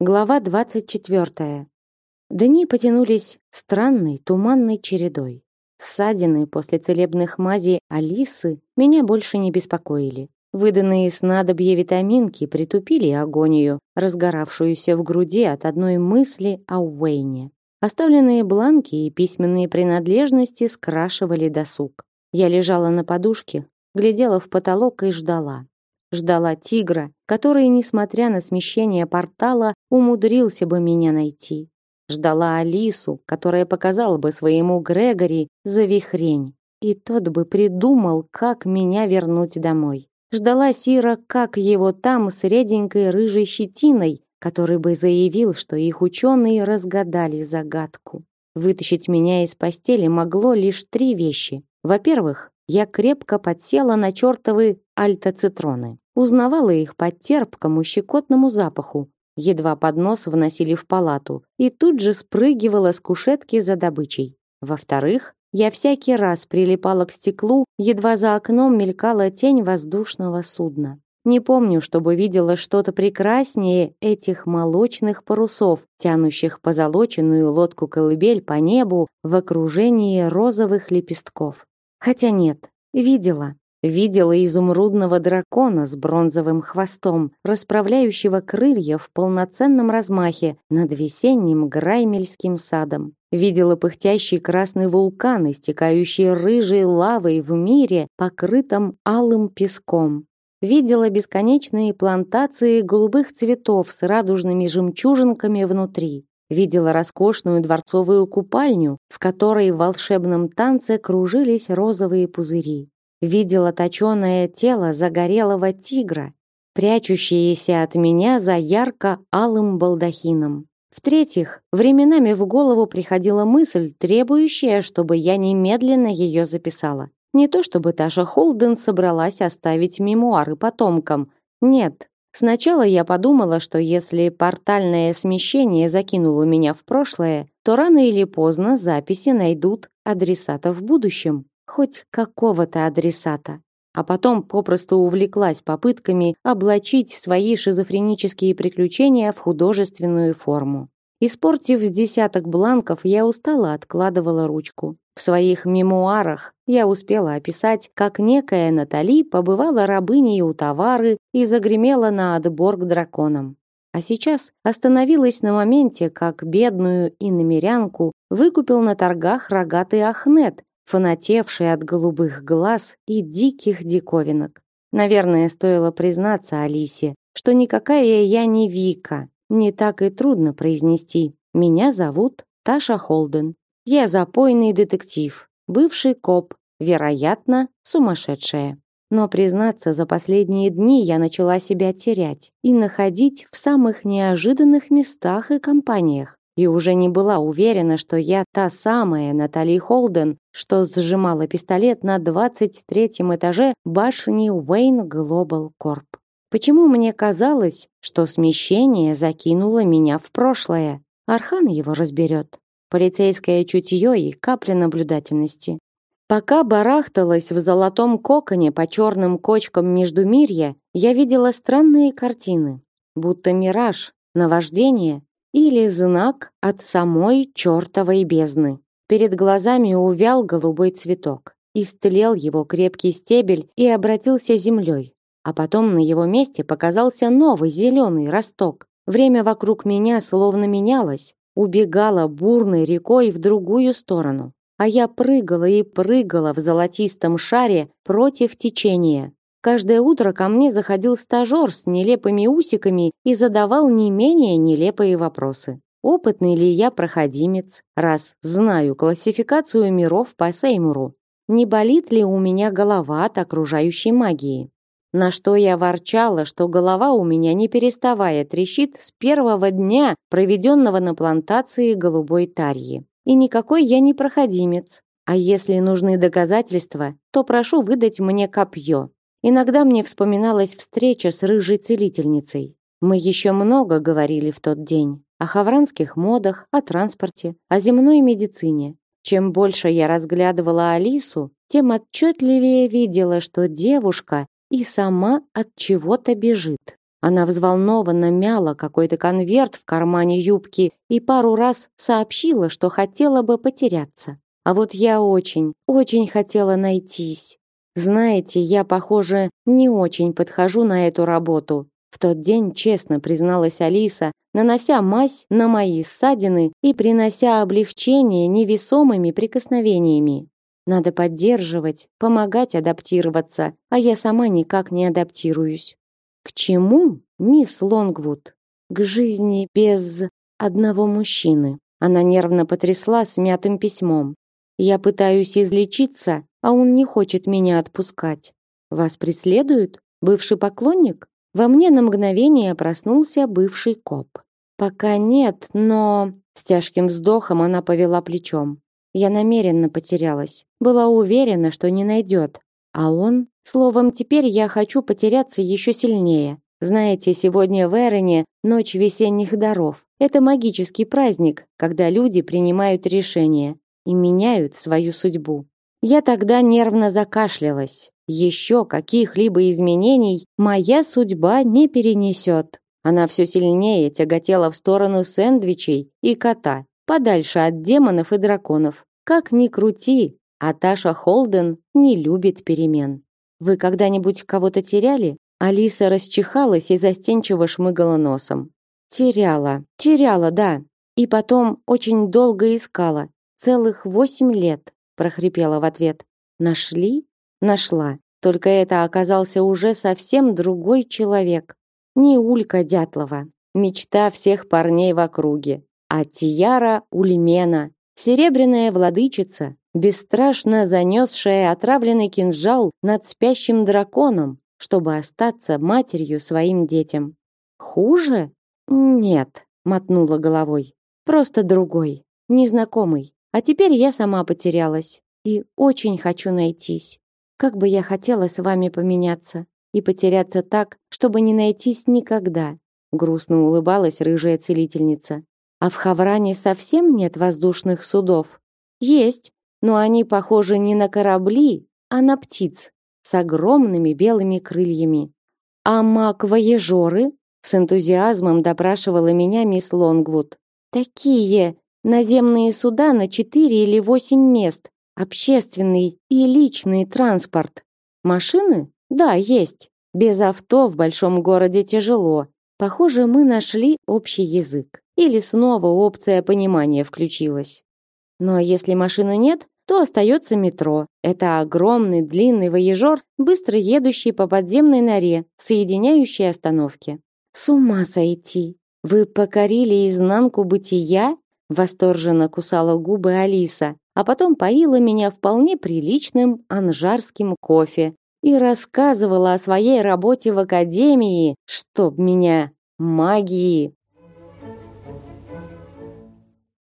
Глава 24. Дни потянулись странной, туманной чередой. Ссадины после целебных мазей Алисы меня больше не беспокоили. Выданные снадобья витаминки притупили агонию, разгоравшуюся в груди от одной мысли о Уэйне. Оставленные бланки и письменные принадлежности скрашивали досуг. Я лежала на подушке, глядела в потолок и ждала ждала тигра, который, несмотря на смещение портала, умудрился бы меня найти. Ждала Алису, которая показала бы своему Грегори завихрень, и тот бы придумал, как меня вернуть домой. Ждала Сира, как его там с реденькой рыжей щетиной, который бы заявил, что их ученые разгадали загадку. Вытащить меня из постели могло лишь три вещи. Во-первых, я крепко подсела на чертовы альтоцитроны. Узнавала их по терпкому щекотному запаху, едва поднос вносили в палату, и тут же спрыгивала с кушетки за добычей. Во-вторых, я всякий раз прилипала к стеклу, едва за окном мелькала тень воздушного судна. Не помню, чтобы видела что-то прекраснее этих молочных парусов, тянущих позолоченную лодку-колыбель по небу в окружении розовых лепестков. Хотя нет, видела. Видела изумрудного дракона с бронзовым хвостом, расправляющего крылья в полноценном размахе над весенним Граймельским садом. Видела пыхтящий красный вулкан, истекающий рыжей лавой в мире, покрытом алым песком. Видела бесконечные плантации голубых цветов с радужными жемчужинками внутри видела роскошную дворцовую купальню, в которой в волшебном танце кружились розовые пузыри. Видела точёное тело загорелого тигра, прячущееся от меня за ярко-алым балдахином. В-третьих, временами в голову приходила мысль, требующая, чтобы я немедленно ее записала. Не то чтобы Таша Холден собралась оставить мемуары потомкам. Нет, Сначала я подумала, что если портальное смещение закинуло меня в прошлое, то рано или поздно записи найдут адресата в будущем, хоть какого-то адресата. А потом попросту увлеклась попытками облачить свои шизофренические приключения в художественную форму. Испортив с десяток бланков, я устало откладывала ручку. В своих мемуарах я успела описать, как некая Натали побывала рабыней у товары и загремела на отбор к драконам. А сейчас остановилась на моменте, как бедную иномерянку выкупил на торгах рогатый Ахнет, фанатевший от голубых глаз и диких диковинок. Наверное, стоило признаться Алисе, что никакая я не Вика. Не так и трудно произнести. Меня зовут Таша Холден. Я запойный детектив, бывший коп, вероятно, сумасшедшая. Но, признаться, за последние дни я начала себя терять и находить в самых неожиданных местах и компаниях. И уже не была уверена, что я та самая Натали Холден, что сжимала пистолет на 23-м этаже башни Уэйн Глобал Корп. Почему мне казалось, что смещение закинуло меня в прошлое? Архан его разберет полицейское чутье и капля наблюдательности. Пока барахталась в золотом коконе по черным кочкам Междумирья, я видела странные картины, будто мираж, наваждение или знак от самой чертовой бездны. Перед глазами увял голубой цветок, истлел его крепкий стебель и обратился землей. А потом на его месте показался новый зеленый росток. Время вокруг меня словно менялось, убегала бурной рекой в другую сторону, а я прыгала и прыгала в золотистом шаре против течения. Каждое утро ко мне заходил стажер с нелепыми усиками и задавал не менее нелепые вопросы. Опытный ли я проходимец, раз знаю классификацию миров по Сеймуру? Не болит ли у меня голова от окружающей магии? На что я ворчала, что голова у меня не переставая трещит с первого дня, проведенного на плантации голубой тарьи. И никакой я не проходимец. А если нужны доказательства, то прошу выдать мне копье. Иногда мне вспоминалась встреча с рыжей целительницей. Мы еще много говорили в тот день. О хавранских модах, о транспорте, о земной медицине. Чем больше я разглядывала Алису, тем отчетливее видела, что девушка и сама от чего-то бежит. Она взволнованно мяла какой-то конверт в кармане юбки и пару раз сообщила, что хотела бы потеряться. А вот я очень, очень хотела найтись. Знаете, я, похоже, не очень подхожу на эту работу. В тот день честно призналась Алиса, нанося мазь на мои ссадины и принося облегчение невесомыми прикосновениями. Надо поддерживать, помогать адаптироваться, а я сама никак не адаптируюсь. К чему, мисс Лонгвуд? К жизни без одного мужчины. Она нервно потрясла смятым письмом. Я пытаюсь излечиться, а он не хочет меня отпускать. Вас преследуют? Бывший поклонник? Во мне на мгновение проснулся бывший коп. Пока нет, но с тяжким вздохом она повела плечом. Я намеренно потерялась, была уверена, что не найдет, а он Словом, теперь я хочу потеряться еще сильнее. Знаете, сегодня в Эрене ночь весенних даров. Это магический праздник, когда люди принимают решения и меняют свою судьбу. Я тогда нервно закашлялась. Еще каких-либо изменений моя судьба не перенесет. Она все сильнее тяготела в сторону сэндвичей и кота, подальше от демонов и драконов. Как ни крути, а Таша Холден не любит перемен. Вы когда-нибудь кого-то теряли? Алиса расчихалась и застенчиво шмыгала носом. Теряла. Теряла, да. И потом очень долго искала. Целых восемь лет, прохрипела в ответ. Нашли? Нашла. Только это оказался уже совсем другой человек. Не Улька Дятлова, мечта всех парней в округе, а Тияра Ульмена, серебряная владычица, бесстрашно занесшая отравленный кинжал над спящим драконом, чтобы остаться матерью своим детям. Хуже? Нет, мотнула головой. Просто другой, незнакомый. А теперь я сама потерялась и очень хочу найтись. Как бы я хотела с вами поменяться и потеряться так, чтобы не найтись никогда. Грустно улыбалась рыжая целительница. А в Хавране совсем нет воздушных судов. Есть, но они похожи не на корабли, а на птиц с огромными белыми крыльями. А маг-воежоры? С энтузиазмом допрашивала меня мисс Лонгвуд. Такие наземные суда на четыре или восемь мест, общественный и личный транспорт. Машины? Да, есть. Без авто в большом городе тяжело. Похоже, мы нашли общий язык. Или снова опция понимания включилась. Но если машины нет, то остается метро. Это огромный длинный воежор, быстро едущий по подземной норе, соединяющий остановки. С ума сойти! Вы покорили изнанку бытия? Восторженно кусала губы Алиса, а потом поила меня вполне приличным анжарским кофе и рассказывала о своей работе в академии, чтоб меня магии.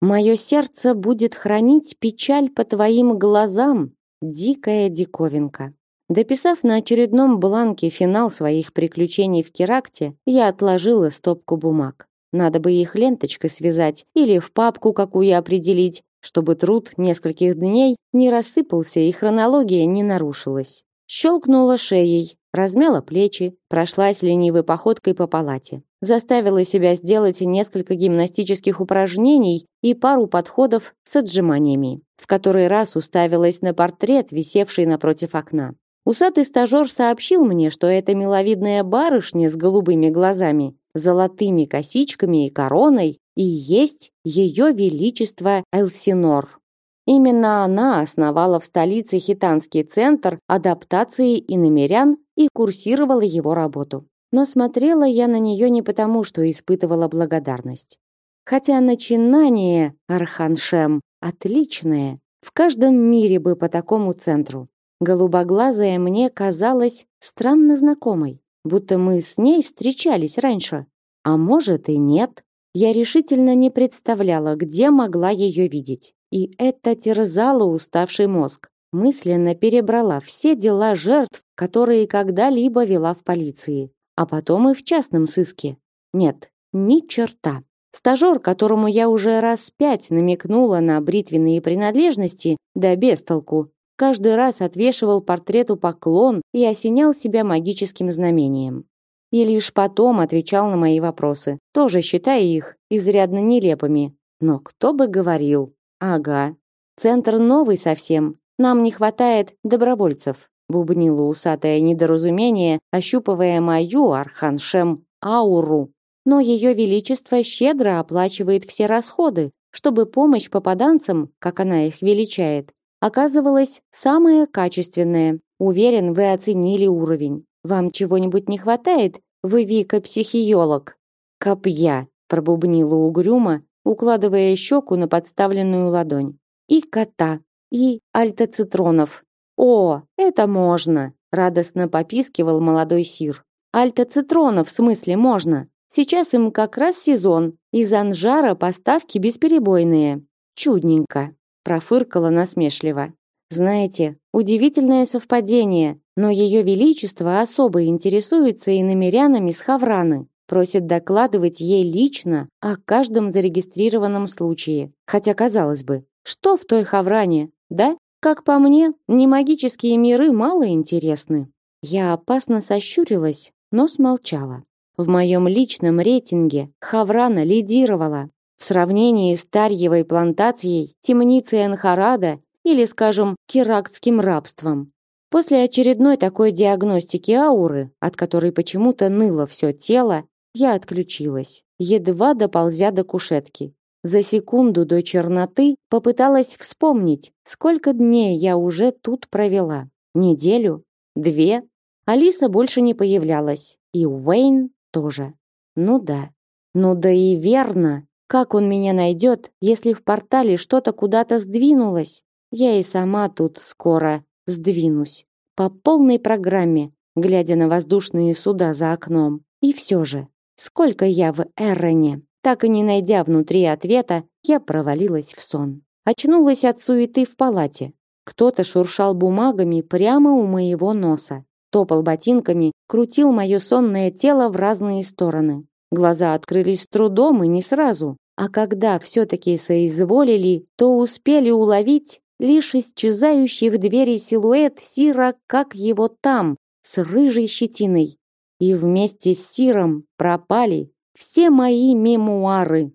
Мое сердце будет хранить печаль по твоим глазам, дикая диковинка. Дописав на очередном бланке финал своих приключений в Керакте, я отложила стопку бумаг. Надо бы их ленточкой связать или в папку какую определить, чтобы труд нескольких дней не рассыпался и хронология не нарушилась. Щелкнула шеей, размяла плечи, прошлась ленивой походкой по палате. Заставила себя сделать несколько гимнастических упражнений и пару подходов с отжиманиями. В который раз уставилась на портрет, висевший напротив окна. Усатый стажер сообщил мне, что это миловидная барышня с голубыми глазами, золотыми косичками и короной и есть ее величество Элсинор. Именно она основала в столице хитанский центр адаптации иномерян и курсировала его работу. Но смотрела я на нее не потому, что испытывала благодарность. Хотя начинание Арханшем отличное, в каждом мире бы по такому центру. Голубоглазая мне казалась странно знакомой, будто мы с ней встречались раньше. А может и нет. Я решительно не представляла, где могла ее видеть. И это терзало уставший мозг. Мысленно перебрала все дела жертв, которые когда-либо вела в полиции, а потом и в частном сыске. Нет, ни черта. Стажер, которому я уже раз пять намекнула на бритвенные принадлежности, да без толку, каждый раз отвешивал портрету поклон и осенял себя магическим знамением. и лишь потом отвечал на мои вопросы, тоже считая их изрядно нелепыми. Но кто бы говорил? Ага. Центр новый совсем. Нам не хватает добровольцев, бубнило усатое недоразумение, ощупывая мою арханшем ауру. Но ее величество щедро оплачивает все расходы, чтобы помощь попаданцам, как она их величает, оказывалась самая качественная. Уверен, вы оценили уровень. Вам чего-нибудь не хватает? Вы Вика-психиолог. Копья, пробубнила угрюмо, укладывая щеку на подставленную ладонь. И кота, и альтоцитронов. О, это можно, радостно попискивал молодой сир. Альтоцитронов в смысле можно. Сейчас им как раз сезон, из анжара поставки бесперебойные. Чудненько, профыркала насмешливо. Знаете, удивительное совпадение, но ее величество особо интересуется и намерянами с Хавраны, просит докладывать ей лично о каждом зарегистрированном случае. Хотя, казалось бы, что в той Хавране, да? Как по мне, не магические миры мало интересны. Я опасно сощурилась, но смолчала. В моем личном рейтинге Хаврана лидировала. В сравнении с Тарьевой плантацией, темницей Анхарада или, скажем, кирактским рабством. После очередной такой диагностики ауры, от которой почему-то ныло все тело, я отключилась, едва доползя до кушетки. За секунду до черноты попыталась вспомнить, сколько дней я уже тут провела. Неделю? Две? Алиса больше не появлялась. И Уэйн тоже. Ну да. Ну да и верно. Как он меня найдет, если в портале что-то куда-то сдвинулось? Я и сама тут скоро сдвинусь. По полной программе, глядя на воздушные суда за окном. И все же, сколько я в Эрроне? Так и не найдя внутри ответа, я провалилась в сон. Очнулась от суеты в палате. Кто-то шуршал бумагами прямо у моего носа. Топал ботинками, крутил мое сонное тело в разные стороны. Глаза открылись с трудом и не сразу. А когда все-таки соизволили, то успели уловить лишь исчезающий в двери силуэт Сира, как его там, с рыжей щетиной. И вместе с Сиром пропали все мои мемуары.